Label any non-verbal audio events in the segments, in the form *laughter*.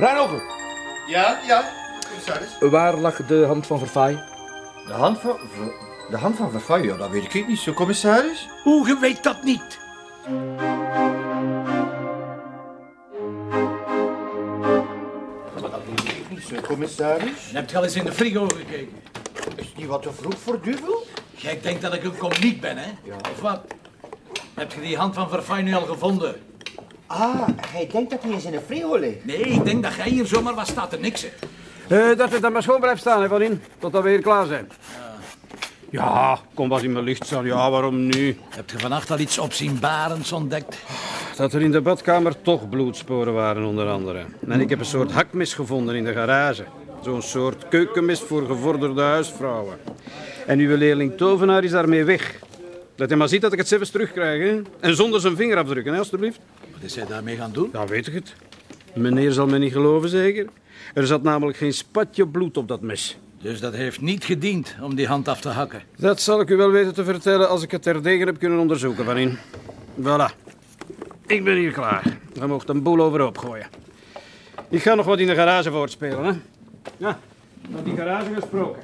Bruinogen, Ja, ja, commissaris. waar lag de hand van Verfaai? De hand van... De hand van Verfaai, ja, dat weet ik niet zo, commissaris. Hoe, je weet dat niet? Maar dat weet ik niet zo, commissaris. Je hebt al eens in de frigo gekeken. Is die wat te vroeg voor duvel? Jij denkt dat ik een komiek ben, hè? Of wat? Heb je die hand van Verfijn nu al gevonden? Ah, hij denkt dat hij in zijn frigo ligt. Nee, ik denk dat jij hier zomaar wat staat te niksen. Eh, dat het dan maar schoon blijft staan, hè, Van In. Totdat we hier klaar zijn. Ja, kom wat in mijn licht staan. Ja, waarom nu? Heb je vannacht al iets opzienbarends ontdekt? Dat er in de badkamer toch bloedsporen waren, onder andere. En ik heb een soort hakmes gevonden in de garage. Zo'n soort keukenmes voor gevorderde huisvrouwen. En uw leerling Tovenaar is daarmee weg. Dat hij maar ziet dat ik het zelfs terugkrijg, hè. En zonder zijn vingerafdrukken, hè, alstublieft. Wat is hij daarmee gaan doen? Ja, weet ik het. Meneer zal me niet geloven, zeker? Er zat namelijk geen spatje bloed op dat mes. Dus dat heeft niet gediend om die hand af te hakken. Dat zal ik u wel weten te vertellen als ik het terdege heb kunnen onderzoeken, Van In. Voilà. Ik ben hier klaar. Je mocht een boel overhoop gooien. Ik ga nog wat in de garage voortspelen, hè. Ja, van die garage gesproken.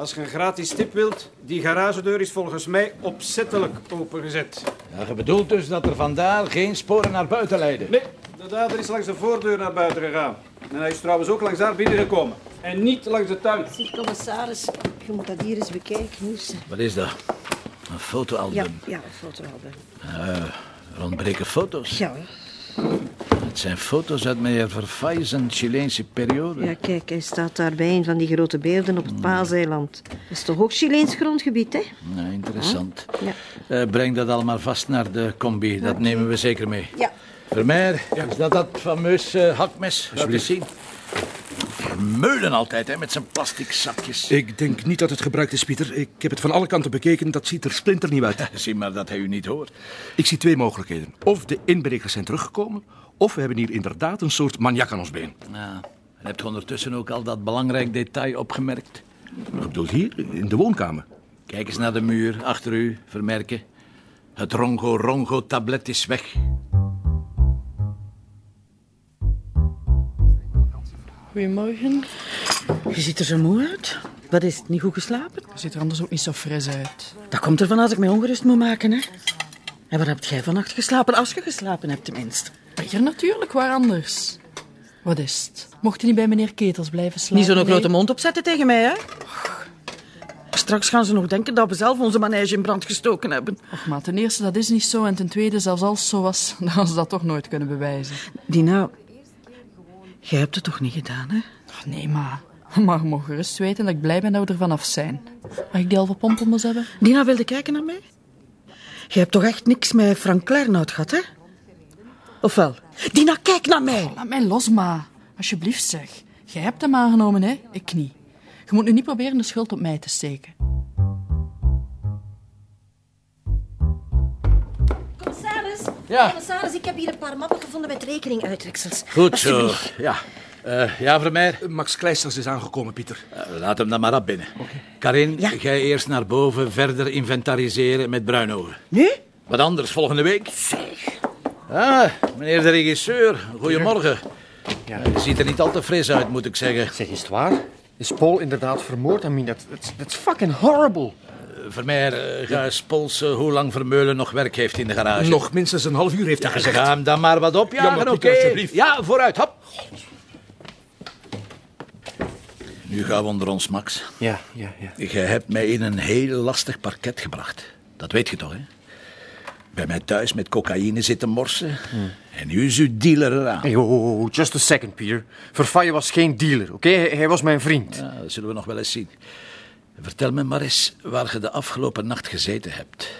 Als je een gratis tip wilt, die garagedeur is volgens mij opzettelijk opengezet. Ja, je bedoelt dus dat er vandaar geen sporen naar buiten leiden? Nee, de dader is langs de voordeur naar buiten gegaan. En hij is trouwens ook langs daar binnengekomen. En niet langs de tuin. Zie, commissaris, je moet dat hier eens bekijken. Nieuws. Wat is dat? Een fotoalbum. Ja, ja, een fotoalbum. Er ontbreken foto's. Ja, Het zijn foto's uit meneer Verfailles Chileense periode. ja, kijk, hij staat daar bij een van die grote beelden op het Paaseiland. Dat is toch ook Chileens grondgebied, hè? Ja, interessant. Ja. Eh, breng dat allemaal vast naar de combi. Dat nemen we zeker mee. Ja. Vermeer, is dat dat fameus eh, hakmes? Laat eens zien. Vermeulen altijd, hè, met zijn plastic zakjes. Ik denk niet dat het gebruikt is, Pieter. Ik heb het van alle kanten bekeken. Dat ziet er splinternieuw uit. *laughs* Zie maar dat hij u niet hoort. Ik zie twee mogelijkheden. Of de inbrekers zijn teruggekomen... of we hebben hier inderdaad een soort maniak aan ons been. Ja. En hebt u ondertussen ook al dat belangrijk detail opgemerkt? Ik bedoel hier, in de woonkamer. Kijk eens naar de muur achter u, vermerken. Het Rongo-Rongo-tablet is weg. Goedemorgen. Je ziet er zo moe uit. Wat is het, niet goed geslapen? Je ziet er anders ook niet zo fris uit. Dat komt ervan als ik mij ongerust moet maken, hè. En waar heb jij vannacht geslapen? Als je geslapen hebt, tenminste. Hier natuurlijk, waar anders? Wat is het? Mocht je niet bij meneer Ketels blijven slapen? Niet zo'n nee? grote mond opzetten tegen mij, hè. Straks gaan ze nog denken dat we zelf onze manege in brand gestoken hebben. Och, maar ten eerste, dat is niet zo. En ten tweede, zelfs als het zo was, *laughs* dan hadden ze dat toch nooit kunnen bewijzen. Dina, jij hebt het toch niet gedaan, hè? Ach, nee, maar... Maar je mag gerust weten dat ik blij ben dat we er vanaf zijn. Mag ik die halve pompommels hebben? Dina wilde kijken naar mij? Je hebt toch echt niks met Frank Klernout gehad, hè? Ofwel? Dina, kijk naar mij! Laat mij los, ma. Alsjeblieft, zeg. Jij hebt hem aangenomen, hè? Ik niet. Je moet nu niet proberen de schuld op mij te steken. Ja. commissaris, ik heb hier een paar mappen gevonden met rekeninguitreksels. Goed zo. Ja. Eh, ja, Vermeer. Max Kleisters is aangekomen, Pieter. Eh, laat hem dan maar op binnen. Karin, Ja. jij eerst naar boven verder inventariseren met bruinogen. Nu? Wat anders volgende week? Ah, meneer de regisseur, goedemorgen. Ja. Je ziet er niet al te fris uit, moet ik zeggen. Zeg, is het waar? Is Paul inderdaad vermoord? I mean, dat is fucking horrible. Vermeer, eh, ga eens polsen hoe lang Vermeulen nog werk heeft in de garage. Nog minstens een half uur heeft hij gezegd. Ga hem dan maar wat opjagen, Ja, maar oké? Ja, vooruit, hop. Nu gaan we onder ons, Max. Ja, ja, ja. Je hebt mij in een heel lastig parket gebracht. Dat weet je toch, hè? Bij mij thuis met cocaïne zitten morsen. En nu is uw dealer eraan. Hey, ho, just a second, Peter. Verfaille was geen dealer, oké? Hij, hij was mijn vriend. Ja, dat zullen we nog wel eens zien. Vertel me maar eens waar je de afgelopen nacht gezeten hebt.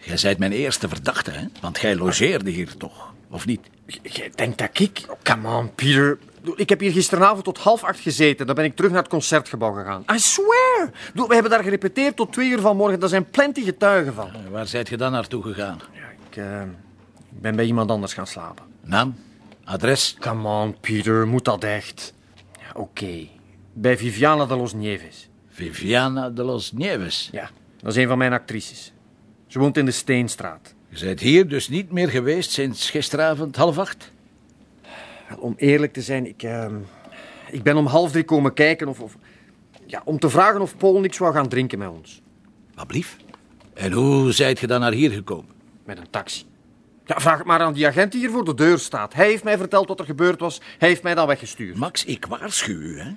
Jij zijt mijn eerste verdachte, hè? Want jij logeerde hier toch, of niet? Jij denkt dat ik... Come on, Peter. Ik heb hier gisteravond tot half acht gezeten. Dan ben ik terug naar het concertgebouw gegaan. I swear! We hebben daar gerepeteerd tot twee uur vanmorgen. Daar zijn plenty getuigen van. En Waar zijt je dan naartoe gegaan? Ik, eh, ik ben bij iemand anders gaan slapen. Naam? Adres? Come on, Peter. Moet dat echt? Ja, Oké. Bij Viviana de los Nieves. Viviana de los Nieves. Ja, dat is een van mijn actrices. Ze woont in de Steenstraat. Je bent hier dus niet meer geweest sinds gisteravond half acht? Om eerlijk te zijn, ik, ehm, ik ben om half drie komen kijken of, of... Ja, om te vragen of Paul niks wou gaan drinken met ons. Wat blief? En hoe zijt je dan naar hier gekomen? Met een taxi. Ja, vraag het maar aan die agent die hier voor de deur staat. Hij heeft mij verteld wat er gebeurd was. Hij heeft mij dan weggestuurd. Max, ik waarschuw u, hè.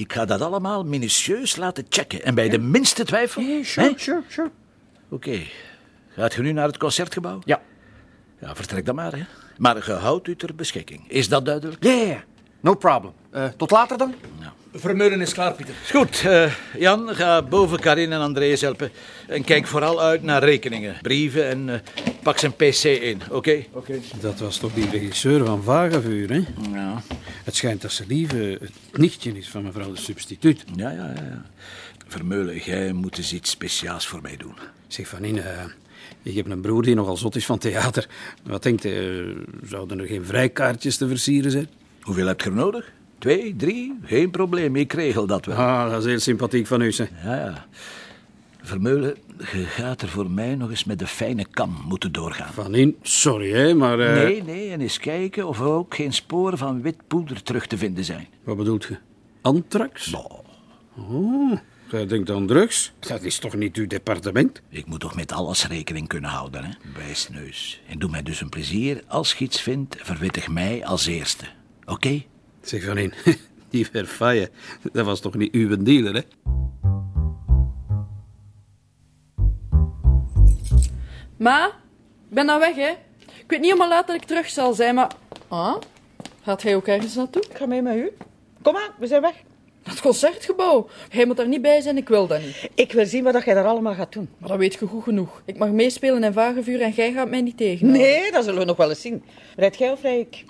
Ik ga dat allemaal minutieus laten checken. En bij de minste twijfel... Yeah, hè? sure, sure, sure. Oké. Gaat je nu naar het concertgebouw? Ja. Ja, vertrek dan maar, hè. Maar je houdt u ter beschikking. Is dat duidelijk? Ja, ja, ja. No problem. Eh, tot later dan? Vermeulen is klaar, Pieter. Goed, eh, Jan, ga boven Karin en Andreas helpen. En kijk vooral uit naar rekeningen, brieven en eh, pak zijn pc in, oké? Dat was toch die regisseur van Vagevuur, hè? Ja. Het schijnt dat ze lieve het nichtje is van mevrouw de substituut. Ja, ja, ja. ja. Vermeulen, jij moet eens iets speciaals voor mij doen. Zeg van in, eh, ik heb een broer die nogal zot is van theater. Wat denkt u, zouden er geen vrijkaartjes te versieren zijn? Hoeveel heb je er nodig? Twee, drie? Geen probleem, ik regel dat wel. Ah, dat is heel sympathiek van u, zeg. Ja, ja. Vermeulen, je gaat er voor mij nog eens met de fijne kam moeten doorgaan. Van in, sorry hè, maar... eh, Nee, nee, en eens kijken of er ook geen sporen van wit poeder terug te vinden zijn. Wat bedoelt je? Antrax? Oh, jij denkt aan drugs? Dat is toch niet uw departement? Ik moet toch met alles rekening kunnen houden, hè? Wijsneus. En doe mij dus een plezier. Als je iets vindt, verwittig mij als eerste. Oké? Zeg van in, *laughs* die Verfaye, dat was toch niet uw dealer, hè? Ma, ik ben nou weg, hè. Ik weet niet helemaal laat dat ik terug zal zijn, maar... Ah, gaat hij ook ergens naartoe? Ik ga mee met u. Kom aan, we zijn weg. Het concertgebouw. Hij moet daar niet bij zijn, ik wil dat niet. Ik wil zien wat jij daar allemaal gaat doen. Maar dat weet je goed genoeg. Ik mag meespelen in Vagevuur en jij gaat mij niet tegen. Nee, dat zullen we nog wel eens zien. Rijd jij of rijd ik?